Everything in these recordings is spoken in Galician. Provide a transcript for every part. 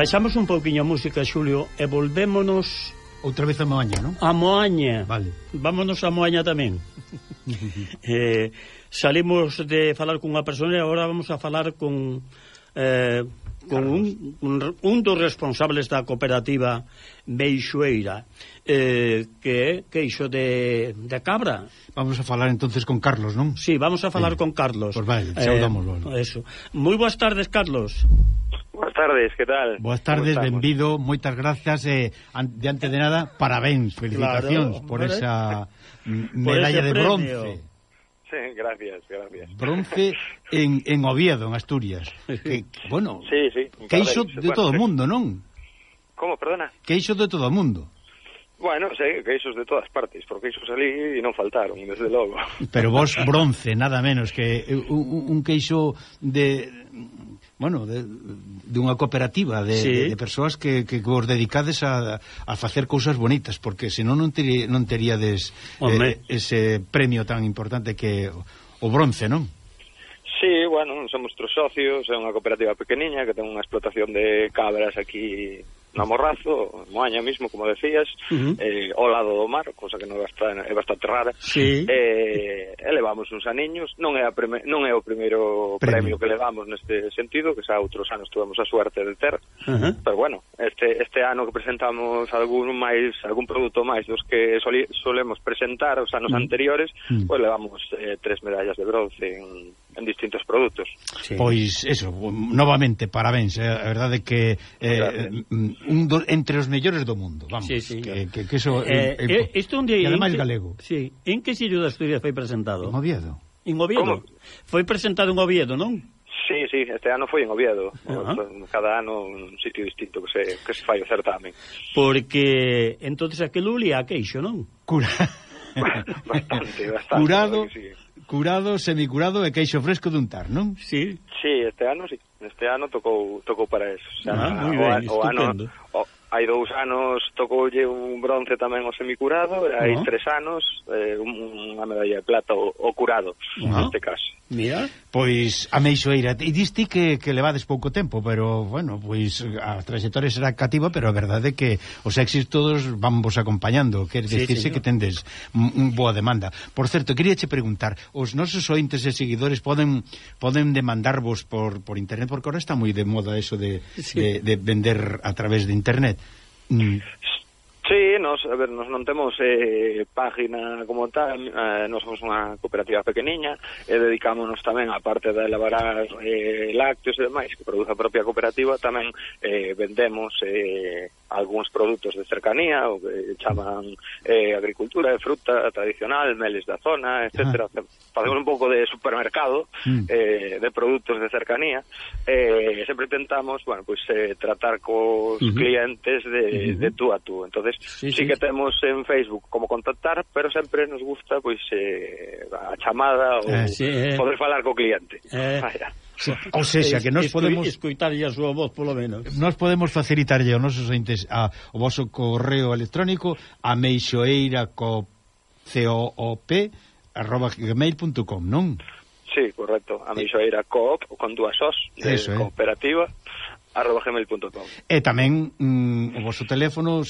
Baixamos un pouquiño a música, Xulio, e volvémonos... Outra vez a Moaña, non? A Moaña. Vale. Vámonos a Moaña tamén. eh, salimos de falar cunha persona e agora vamos a falar con... Eh, con un, un, un dos responsables da cooperativa Beixoeira eh, que é queixo de, de cabra Vamos a falar entonces con Carlos, non? Sí, vamos a falar eh, con Carlos Pois pues vale, saudámoslo eh, Eso. Moi boas tardes, Carlos tardes, que tal? Boas tardes, benvido, moitas grazas e, eh, de ante de nada, parabéns, felicitacións claro, por esa medalla por de bronce. Sí, gracias, gracias. Bronce en, en Oviedo, en Asturias. Que, bueno, sí, sí, queixo de bueno, todo o mundo, non? Como, perdona? Queixo de todo o mundo. Bueno, sei queixos de todas partes, porque isos ali non faltaron, desde logo. Pero vos bronce, nada menos que eh, un, un queixo de bueno, de, unha cooperativa de, sí. de, de persoas que, que vos dedicades a, a facer cousas bonitas, porque senón non, teri, non teríades eh, ese premio tan importante que o bronce, non? Sí, bueno, somos tres socios, é unha cooperativa pequeniña que ten unha explotación de cabras aquí na Morrazo, Moaña mismo, como decías, uh -huh. eh, ao lado do mar, cosa que non é bastante, é bastante rara. Sí. Eh, e levamos uns aniños, non é, a prime, non é o primeiro premio. premio que levamos neste sentido, que xa outros anos tuvemos a suerte de ter, uh -huh. pero bueno, este, este ano que presentamos algún máis algún produto máis dos que soli, solemos presentar os anos uh -huh. anteriores, uh -huh. pois levamos eh, tres medallas de bronce en en distintos produtos. Sí. Pois eso, novamente parabéns, eh, a verdade que eh, mm, un do, entre os mellores do mundo, vamos, sí, sí. que que, que eso eh, eh, eh, eh isto un día E ademais galego. Sí, en que sitio da Asturias foi presentado? En Oviedo. En Oviedo. Como? Foi presentado en Oviedo, non? Sí, sí, este ano foi en Oviedo. Uh -huh. Cada ano un sitio distinto que se que se fai o certamen. Porque entonces aquel Uli a queixo, non? Cura. bastante, bastante. Curado, sí. curado, semicurado e queixo fresco de untar, non? Sí. Sí, este ano sí. Este ano tocou tocou para eso. O sea, ah, moi ben, o, estupendo. ano, o, hai dous anos tocoulle un bronce tamén ao semicurado, e hai uh -huh. tres anos eh, unha medalla de plata o, o curado, uh -huh. neste caso. Mira. Pois a Meixoeira, e diste que, que levades pouco tempo, pero, bueno, pois a trayectoria será cativa, pero a verdade é que os éxitos todos van vos acompañando, quer sí, decirse señor. que tendes un boa demanda. Por certo, queríache preguntar, os nosos ointes e seguidores poden poden demandarvos por, por internet, porque ahora está moi de moda eso de, sí. de, de vender a través de internet. Mm. Sí, nos, a ver, nos non temos eh, página como tal, eh, nos somos unha cooperativa pequeniña, e eh, dedicámonos tamén, a parte de elaborar eh, lácteos e demais, que produce a propia cooperativa, tamén eh, vendemos eh, algúns produtos de cercanía, o que chaman eh, agricultura de fruta tradicional, meles da zona, etc. Ah. Facemos un pouco de supermercado, mm. eh, de produtos de cercanía, eh, sempre tentamos, bueno, pues, eh, tratar cos uh -huh. clientes de, uh -huh. de tú a tú. Entonces, sí, sí, sí que temos en Facebook como contactar, pero sempre nos gusta pois eh, a chamada ou eh, sí, eh, poder falar co cliente. Eh, ah, Vaya. O Ou seja, que nós podemos escoitarlle a súa voz polo menos. Nós podemos facilitarlle aos nosos entes a, o voso correo electrónico a meixoeira.coop@gmail.com, non? Sí, correcto. A meixoeira coop con dúas os de Eso, eh. cooperativa. Eh arroba gmail.com E tamén mm, o vosso teléfono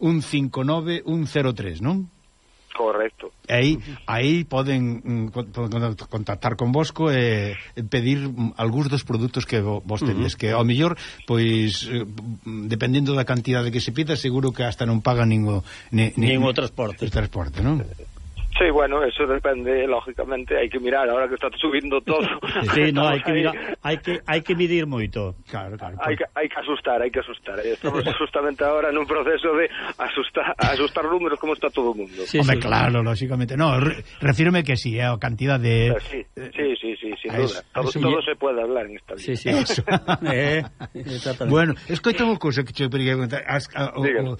672-159-103, non? Correcto. E aí, aí poden mm, contactar convosco e pedir mm, algúns dos produtos que vos tedes, uh -huh. que ao mellor, pois, eh, mm, dependendo da cantidade que se pida, seguro que hasta non pagan nin o, ni, nin, nin o transporte. O transporte, non? Eh, Sí, bueno, eso depende, lógicamente, hai que mirar, ahora que está subindo todo. Sí, no, hai que mirar, hai que hai que medir moito. Claro, claro. Hai que hai que asustar, hai que asustar. ¿eh? Estamos justamente ahora nun proceso de asustar asustar números como está todo o mundo. Sí, Hombre, sí. claro, lógicamente. No, re, refírome que sí, eh, a cantidad de eh, Sí, eh, sí, sí, sí sin duda. Todo, eso todo se puede hablar en esta vida. Sí, sí. Eso. eh, bueno, escoita unha cousa que che quería contar. As, a, o, o,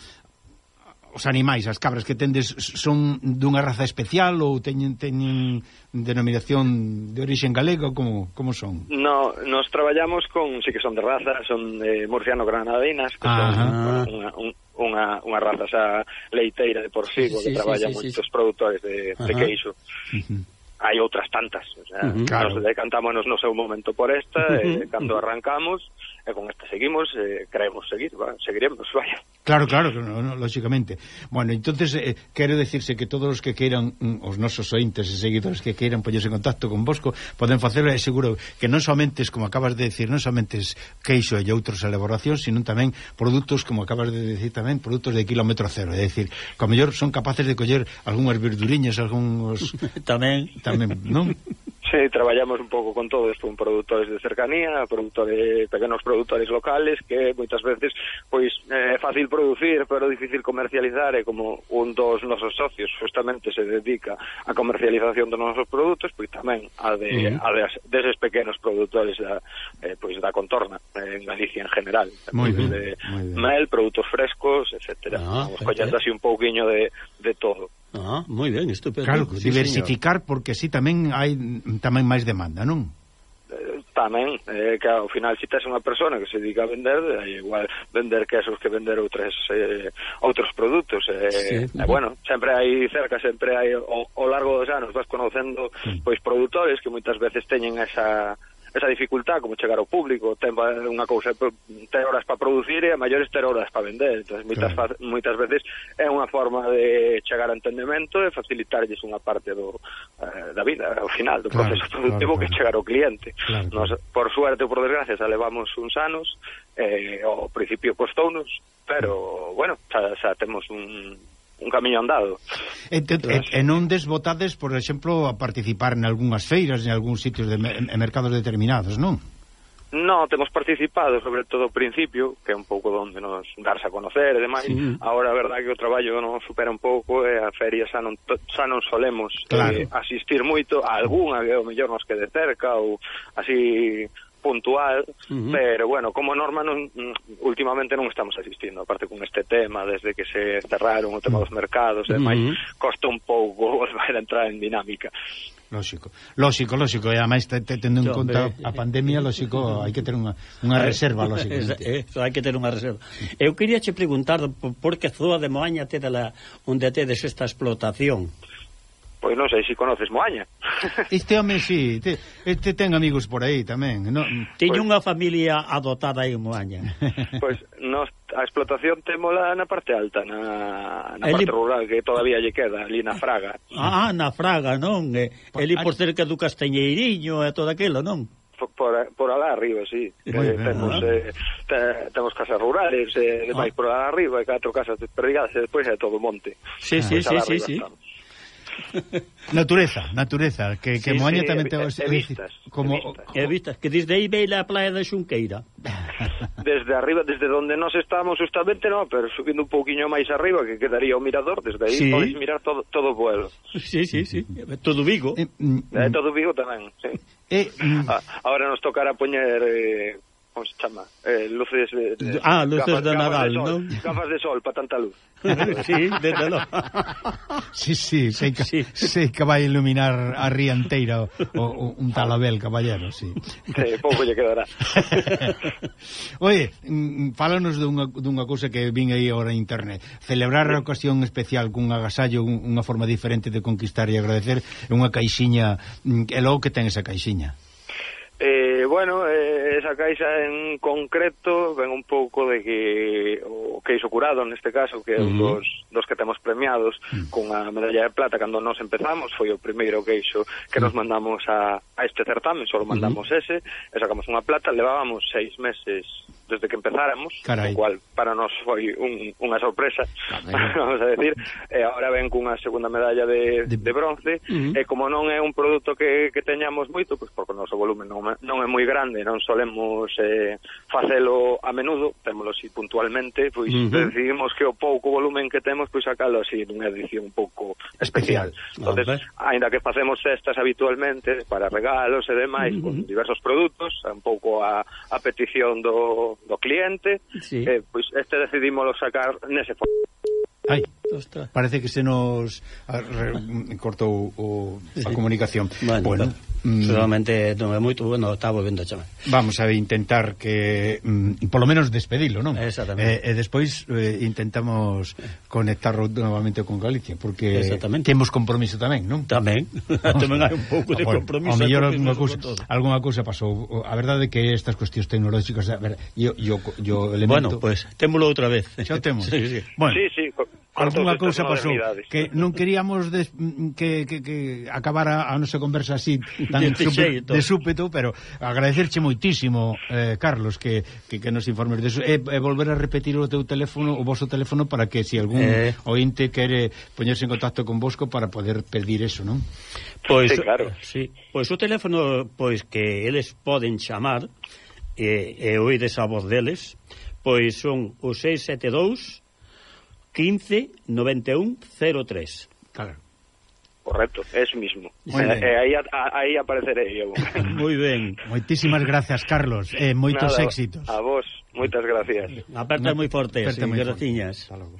os animais, as cabras que tendes son dunha raza especial ou teñen teñen denominación de origen galega como como son? No, nos traballamos con, sí que son de raza, son eh, de murciano granadinas, que Ajá. son unha, un, unha, unha raza xa leiteira de por sí, sí que sí, traballa sí, sí, moitos sí. produtores de, Ajá. de queixo. Uh -huh hai outras tantas, o sea, uh -huh, claro. nos decantámonos no seu momento por esta, uh -huh, eh, cando uh -huh. arrancamos, e con esta seguimos, eh, creemos seguir, va, seguiremos, vaya. Claro, claro, no, no, lógicamente. Bueno, entonces eh, quero decirse que todos os que queiran mm, os nosos ointes e seguidores que queiran poñerse en contacto con Bosco, poden facelo e seguro que non somente, como acabas de decir, non somente queixo e outros elaboracións, sino tamén produtos, como acabas de decir tamén, produtos de kilómetro cero, é dicir, como mellor son capaces de coller algunhas verduriñas, algúns tamén tamén, non? eh, traballamos un pouco con todos, con produtores de cercanía, produtores, pequenos produtores locales que moitas veces pois eh, é eh, fácil producir, pero difícil comercializar e como un dos nosos socios justamente se dedica a comercialización dos nosos produtos, pois tamén a de mm. a de, deses pequenos produtores da eh, pois da contorna eh, en Galicia en general, muy bien, de muy bien. mel, produtos frescos, etcétera. Ah, Vamos collendo así un pouquiño de de todo. Ah, moi ben, estupendo. Claro, sí, diversificar señor. porque si tamén hai tamén máis demanda, non? Eh, tamén, eh, que ao final se tes unha persona que se dedica a vender é igual vender quesos que vender outros eh, outros produtos eh, sí. eh, bueno, sempre hai cerca sempre hai, ao, ao largo dos anos vas conocendo pois produtores que moitas veces teñen esa esa dificultad como chegar ao público, ten unha cousa ter horas para producir e a maiores ter horas para vender, entonces moitas claro. moitas veces é unha forma de chegar a entendemento e facilitarlles unha parte do eh, da vida ao final do claro, proceso productivo claro, que chegar ao cliente. Claro, claro. Nos por suerte ou por desgracia xa levamos uns anos eh, ao principio costounos, pero bueno, xa, xa temos un un camiño andado. E, e, e non desbotades, por exemplo, a participar en algunhas feiras, en algúns sitios de en mercados determinados, non? No, temos participado, sobre todo ao principio, que é un pouco onde nos darse a conocer e demais. Sí. Ahora, a verdade, que o traballo non supera un pouco e a feria xa non, xa non solemos eh, claro. eh, asistir moito a algunha que o mellor nos quede cerca ou así puntual, uh -huh. pero bueno, como norma non mm, últimamente non estamos asistindo, aparte con este tema desde que se cerraron o tema mm. dos mercados e demais, uh -huh. costa un pouco volver a entrar en dinámica. Lógico, lógico, lógico, e ademais te, te, tendo en conta a pandemia, lógico, hai que ter unha, unha eh, reserva, lógico. Eso, hai que ter unha reserva. Eu queria che preguntar por que a zoa de Moaña tedela onde tedes esta explotación. Pois non sei se conoces Moaña. Este home si, sí, te, este ten amigos por aí tamén. No, Teño pues, unha familia adotada aí en Moaña. Pois pues, nos a explotación temola na parte alta, na, na Eli... parte rural que todavía lle queda, ali na Fraga. Ah, na Fraga, non? Eh, Eli por cerca do Castañeiriño e todo aquilo, non? por, por alá arriba, sí. Eh, temos, eh, te, temos casas rurales, eh, ah. por alá arriba, e catro casas desperdigadas, e despois é todo monte. Sí, ah. sí, pues sí, sí, sí. Natureza, natureza, que, que sí, Moaña sí, tamén te E vistas, como. Como... E vistas, que desde aí veis a playa da Xunqueira. Desde arriba, desde onde nós estamos justamente, no, pero subindo un pouquiño máis arriba, que quedaría o mirador, desde aí sí. podes mirar todo, todo o vuelo. Sí, sí, sí, todo Vigo. Eh, mm, eh, mm. todo Vigo tamén, sí. Eh, mm. ah, Ahora nos tocará poñer... Eh, como se chama? Eh, luces de, de Ah, luces gafas, de Nadal, gafas de sol, non? Gafas de sol, para tanta luz. sí, desde logo. sí, sí, sei que, sí. sei que vai iluminar a ría inteira o, o, un talabel, caballero, sí. sí pouco lle quedará. Oye, mm, fálanos dunha, dunha cousa que vin aí ahora en internet. Celebrar a ocasión especial cun agasallo, unha forma diferente de conquistar e agradecer, é unha caixiña, é mm, logo que ten esa caixiña. Eh, bueno, eh, esa caixa en concreto ven un pouco de que o queixo curado neste caso, que é un dos, dos que temos premiados mm. cunha medalla de plata. Cando nos empezamos, foi o primeiro queixo que nos mm. mandamos a, a este certamen, só mandamos ese, e sacamos unha plata, levábamos seis meses desde que empezáramos, Carai. o cual para nós foi un, unha sorpresa, Carai. vamos a decir, e agora ven cunha segunda medalla de, de... de bronce, uh -huh. e como non é un produto que, que teñamos moito, pois porque o noso volumen non, non é moi grande, non solemos eh, facelo a menudo, témolo así puntualmente, pois uh -huh. decidimos que o pouco volumen que temos, pois sacalo así dunha edición un pouco especial. especial. Entonces, aínda que facemos estas habitualmente para regalos e demais, uh -huh. con diversos produtos, un pouco a, a petición do, do cliente, sí. eh, pois este decidimos sacar nese foro. Ai, Ostras. parece que se nos a, re, cortou o, a comunicación. Vale, bueno. Mm. Solamente non é moito, bueno, está volvendo a chamar. Vamos a intentar que mm, polo menos despedilo, non? Exactamente. Eh, e despois eh, intentamos conectar novamente con Galicia, porque temos compromiso tamén, non? Tamén. tamén hai un pouco de compromiso. O mellor algunha cousa, algunha cousa pasou. A verdade é que estas cuestións tecnolóxicas, a ver, yo, yo, yo elemento... Bueno, pois, pues, témolo outra vez. Xa temos. sí, sí. Bueno. Sí, sí, algunha cousa pasou que non queríamos des, mm, que, que, que acabara a nosa conversa así tan súper, de súpeto, pero agradecerche moitísimo, eh, Carlos, que, que, que nos informes de eso. E, e volver a repetir o teu teléfono, o vosso teléfono, para que se si algún eh... ointe quere poñerse en contacto con vosco para poder pedir eso, non? Pois, sí, claro. Sí. Pois o teléfono pois que eles poden chamar e, e oides a voz deles, pois son o 672 15 91 03. Claro. Correcto, es iso mismo. Eh, eh, aí, a, aí aparecerei eu. Moi ben. Moitísimas gracias, Carlos. Eh, moitos Nada, éxitos. A vos, moitas gracias. Aperta moi forte, graciñas. Hasta logo.